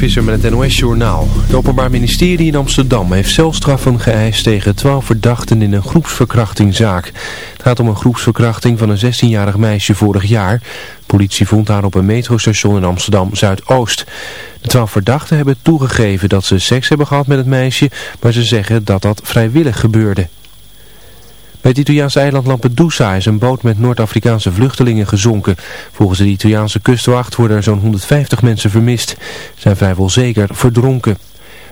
Visser met het NOS-journaal. Het Openbaar Ministerie in Amsterdam heeft celstraffen geëist tegen 12 verdachten in een groepsverkrachtingzaak. Het gaat om een groepsverkrachting van een 16-jarig meisje vorig jaar. politie vond haar op een metrostation in Amsterdam-Zuidoost. De 12 verdachten hebben toegegeven dat ze seks hebben gehad met het meisje, maar ze zeggen dat dat vrijwillig gebeurde. Het Italiaanse eiland Lampedusa is een boot met Noord-Afrikaanse vluchtelingen gezonken. Volgens de Italiaanse kustwacht worden er zo'n 150 mensen vermist. Zijn vrijwel zeker verdronken.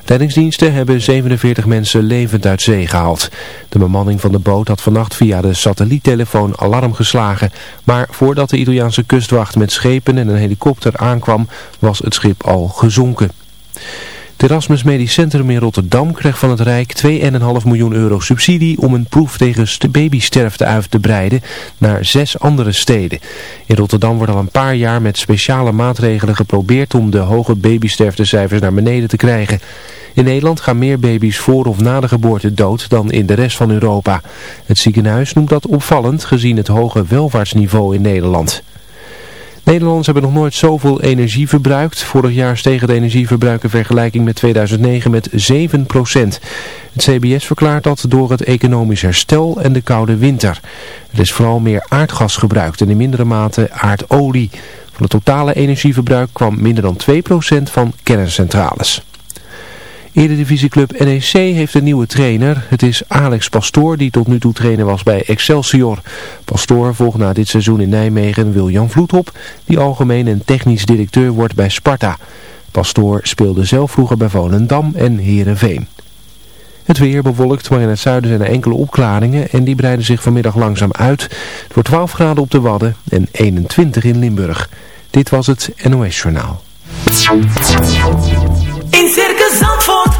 Tijdingsdiensten hebben 47 mensen levend uit zee gehaald. De bemanning van de boot had vannacht via de satelliettelefoon alarm geslagen. Maar voordat de Italiaanse kustwacht met schepen en een helikopter aankwam, was het schip al gezonken. Het Erasmus Medisch Centrum in Rotterdam kreeg van het Rijk 2,5 miljoen euro subsidie om een proef tegen babysterfte uit te breiden naar zes andere steden. In Rotterdam wordt al een paar jaar met speciale maatregelen geprobeerd om de hoge babysterftecijfers naar beneden te krijgen. In Nederland gaan meer baby's voor of na de geboorte dood dan in de rest van Europa. Het ziekenhuis noemt dat opvallend gezien het hoge welvaartsniveau in Nederland. Nederlanders hebben nog nooit zoveel energie verbruikt. Vorig jaar steeg het energieverbruik in vergelijking met 2009 met 7% Het CBS verklaart dat door het economisch herstel en de koude winter. Er is vooral meer aardgas gebruikt en in mindere mate aardolie. Van het totale energieverbruik kwam minder dan 2% van kerncentrales. Eredivisieclub NEC heeft een nieuwe trainer. Het is Alex Pastoor die tot nu toe trainer was bij Excelsior. Pastoor volgt na dit seizoen in Nijmegen Wiljan Vloedhop, die algemeen en technisch directeur wordt bij Sparta. Pastoor speelde zelf vroeger bij Volendam en Heerenveen. Het weer bewolkt, maar in het zuiden zijn er enkele opklaringen en die breiden zich vanmiddag langzaam uit. Het wordt 12 graden op de Wadden en 21 in Limburg. Dit was het NOS Journaal.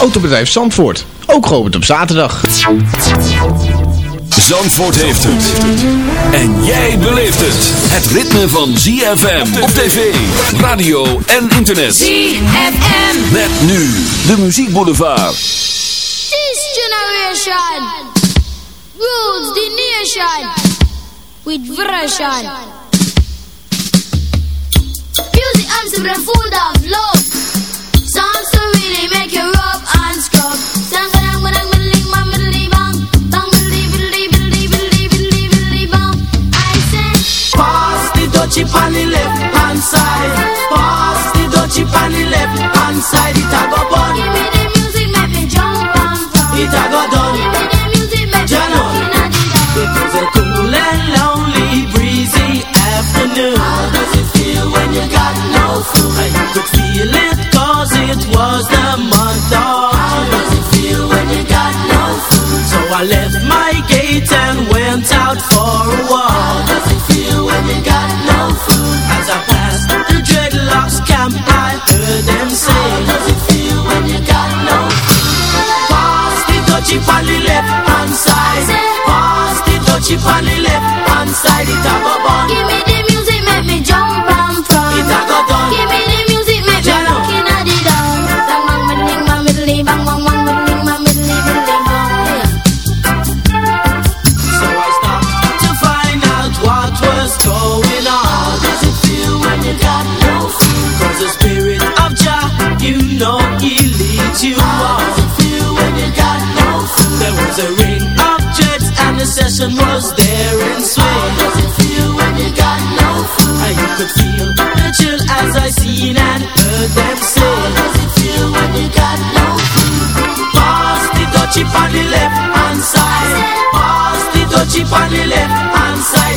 Autobedrijf Zandvoort, ook geopend op zaterdag. Zandvoort heeft het. En jij beleeft het. Het ritme van ZFM op tv, radio en internet. ZFM. Met nu de Muziek Boulevard. This generation rules the nation with version. Music arms are full of love. Songs to really make you could feel it cause it was the gate and went out for a walk. How does it feel when you got no food? As I passed the dreadlocks camp, I heard them say, How does it feel when you got no food? Pass the dutchie on the left hand side. Pass the dutchie on the left obsession was there and swing. How does it feel when you got no food? I could feel the chill as I seen and heard them say. How does it feel when you got no food? Pass the dutchie on the left hand side. Pass the dutchie on the left hand side.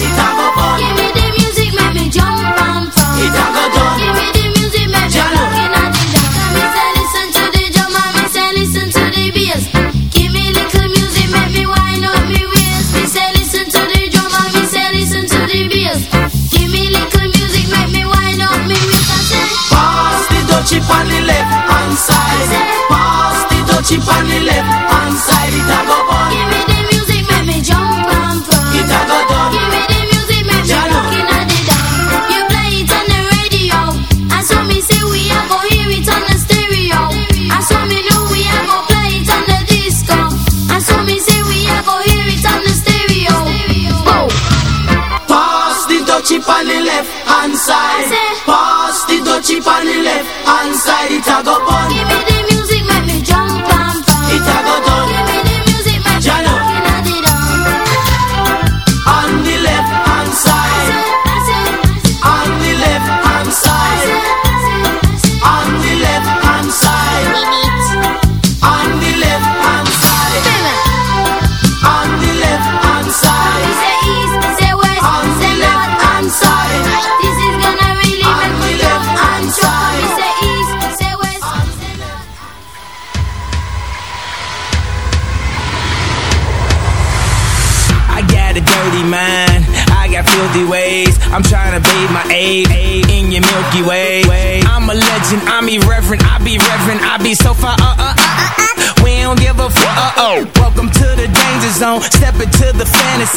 chip on the left hand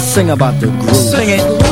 Sing about the groove. Sing it.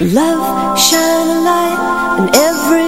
Love, shine a light in every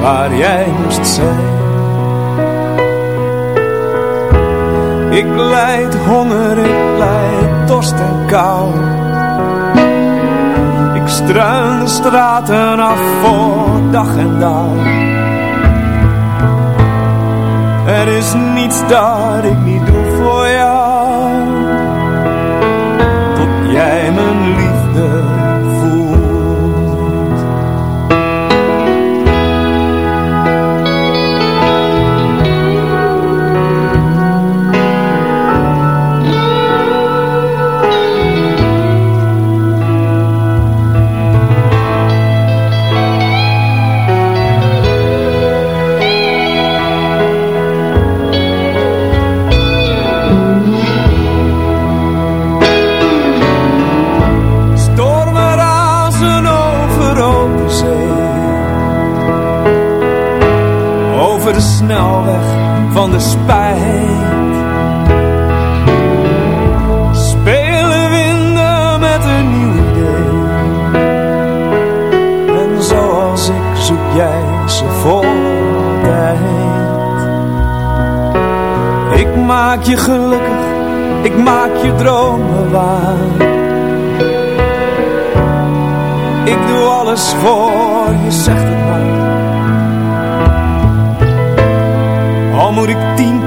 waar jij moest zijn. Ik leid honger, ik leid dorst en kou. Ik struin de straten af voor dag en dauw. Er is niets dat ik niet doe snelweg van de spijt. Spelen winden met een nieuw idee. En zoals ik zoek jij ze voor altijd. Ik maak je gelukkig, ik maak je dromen waar. Ik doe alles voor je, zegt het maar. Moet ik tien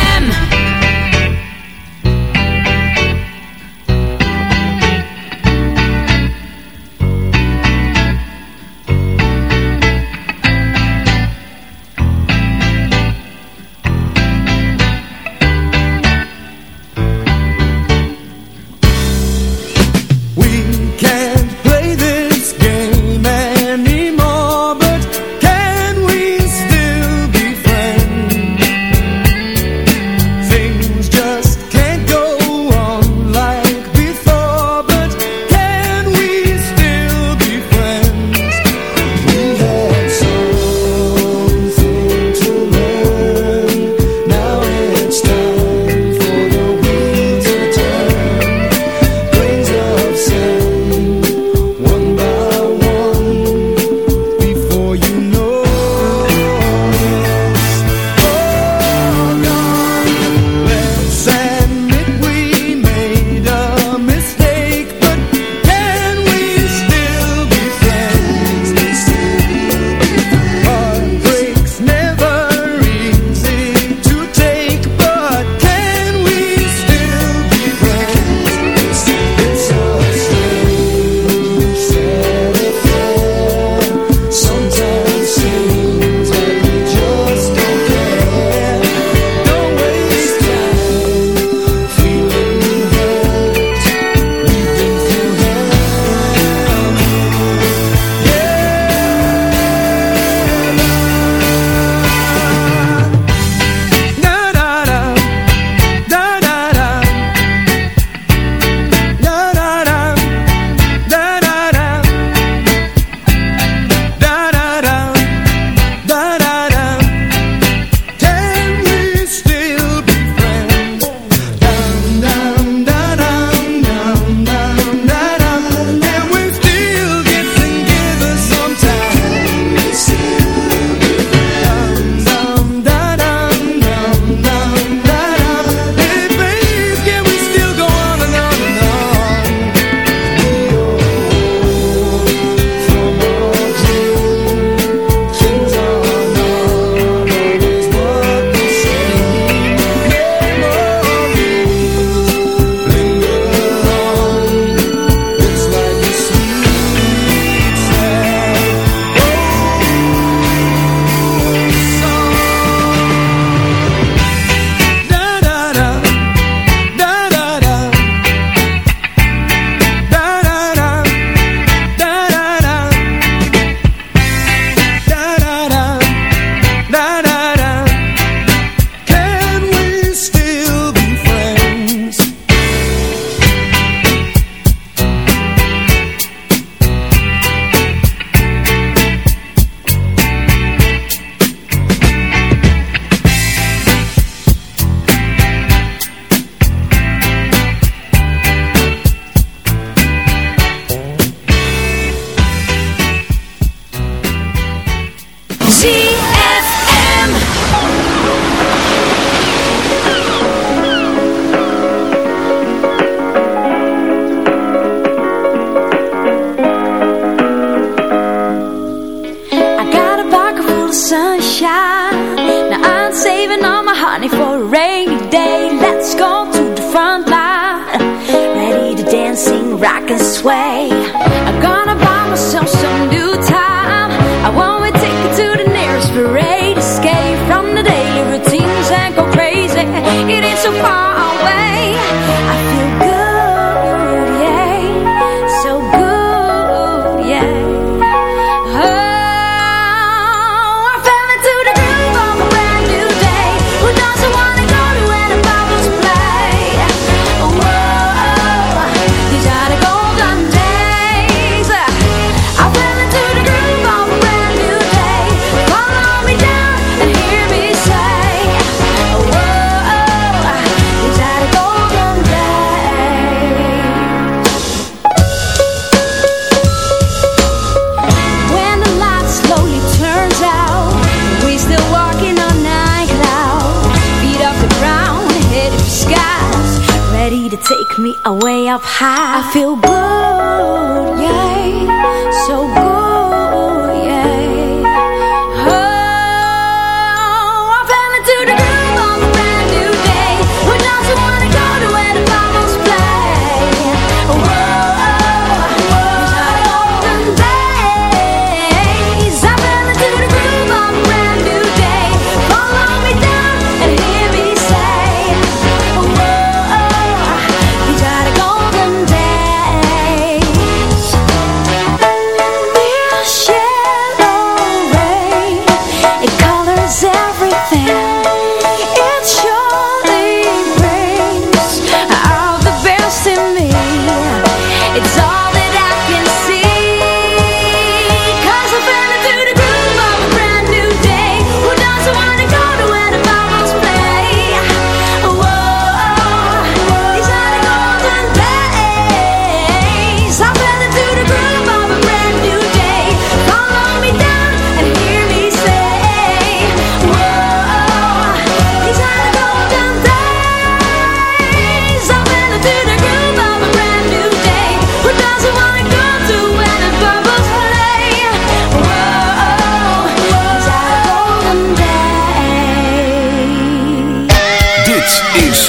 Feel.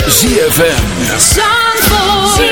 ZFM. Zandvoort.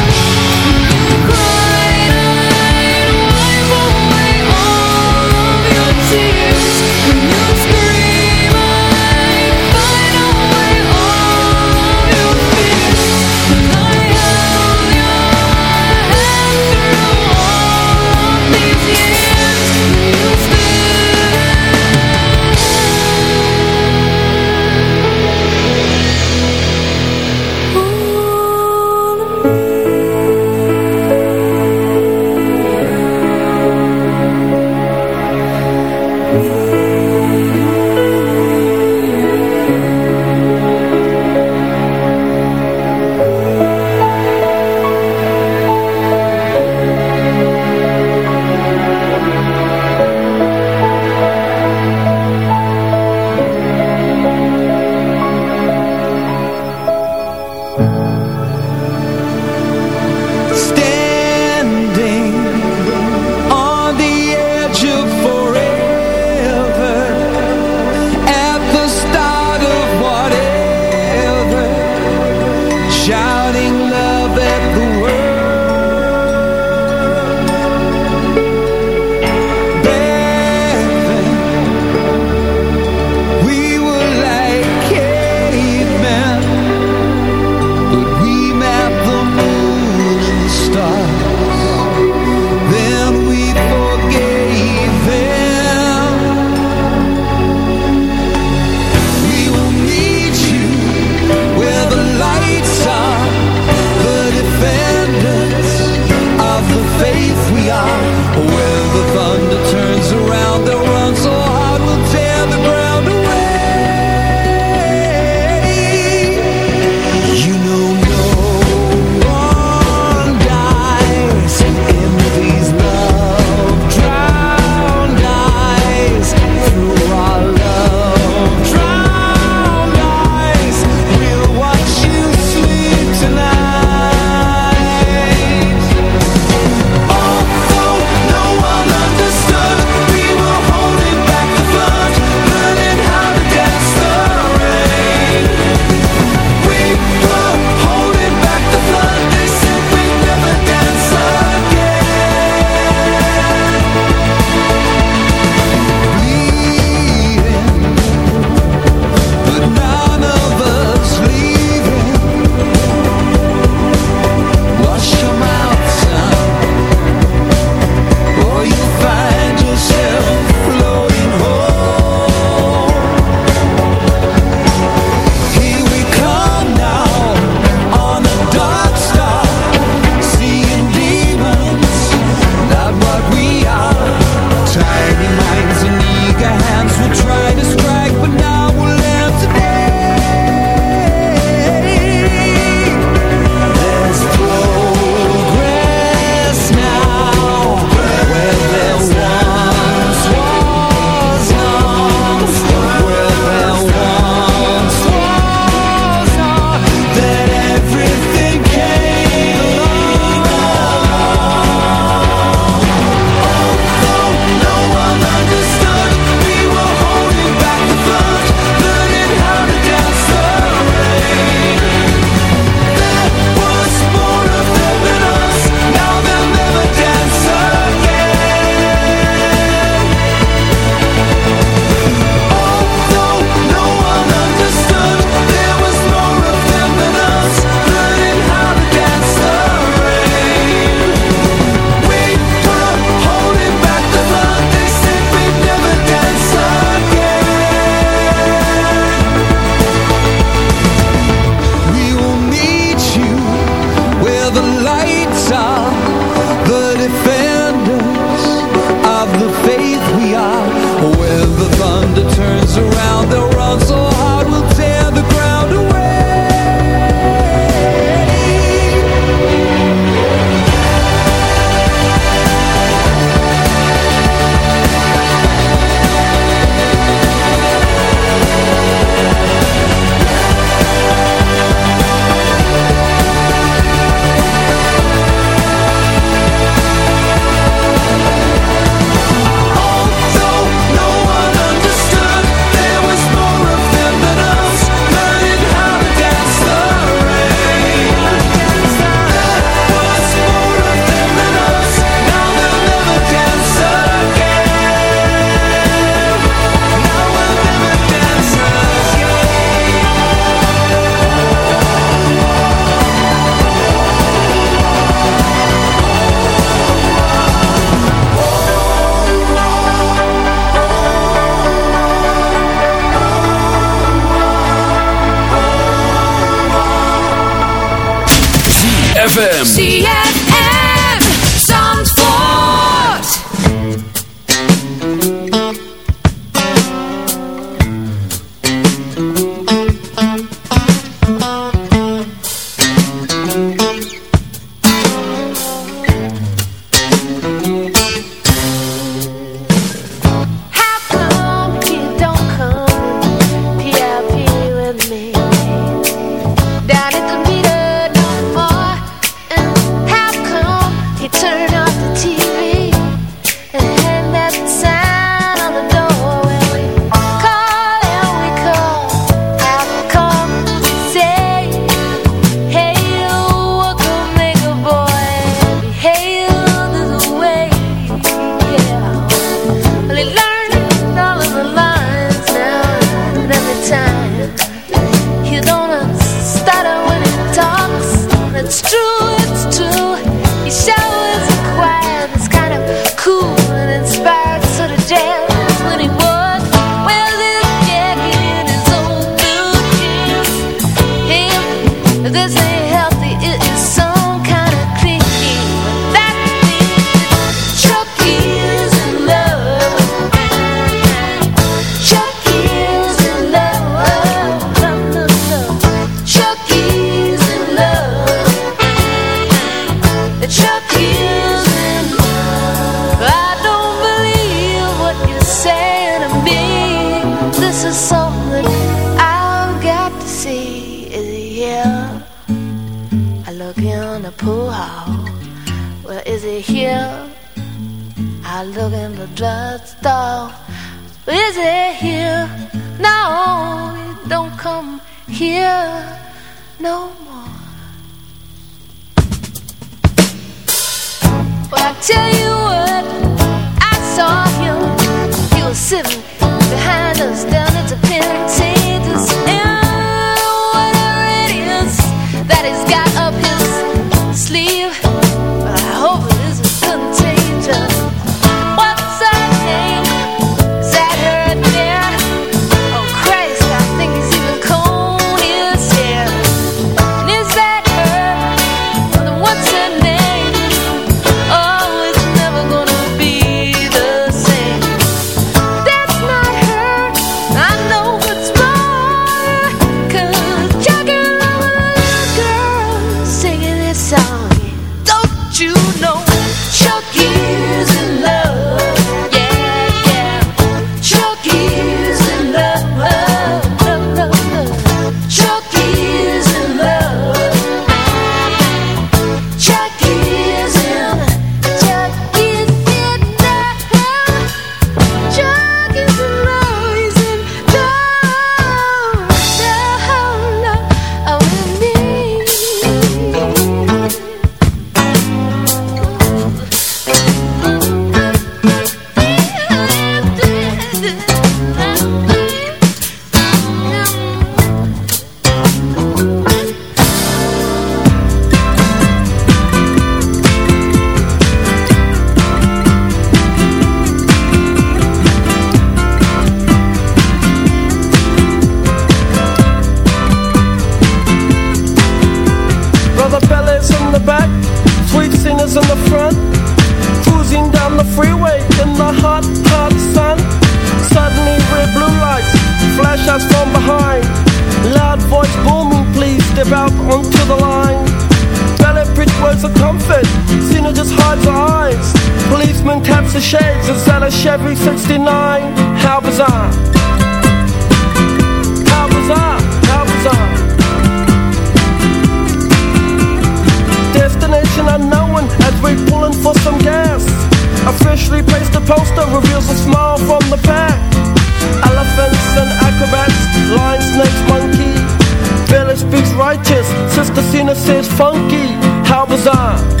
上。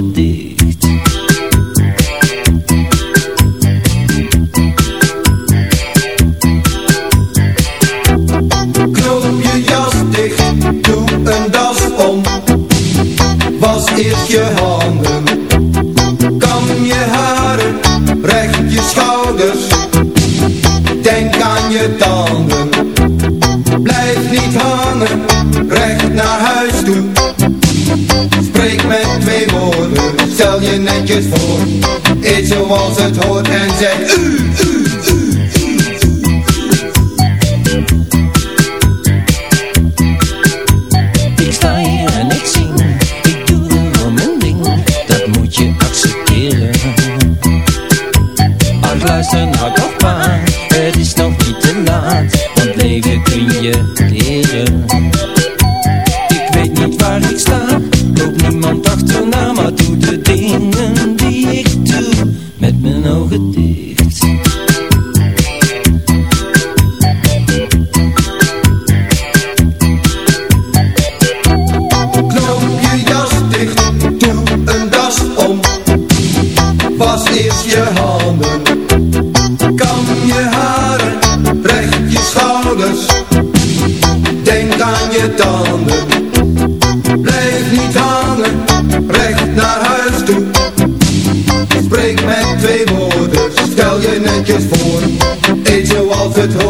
with. eerst je handen. Kam je haren, recht je schouders. Denk aan je tanden. Blijf niet hangen, recht naar huis toe. Spreek met twee woorden, stel je netjes voor. Eet zoals het hoort.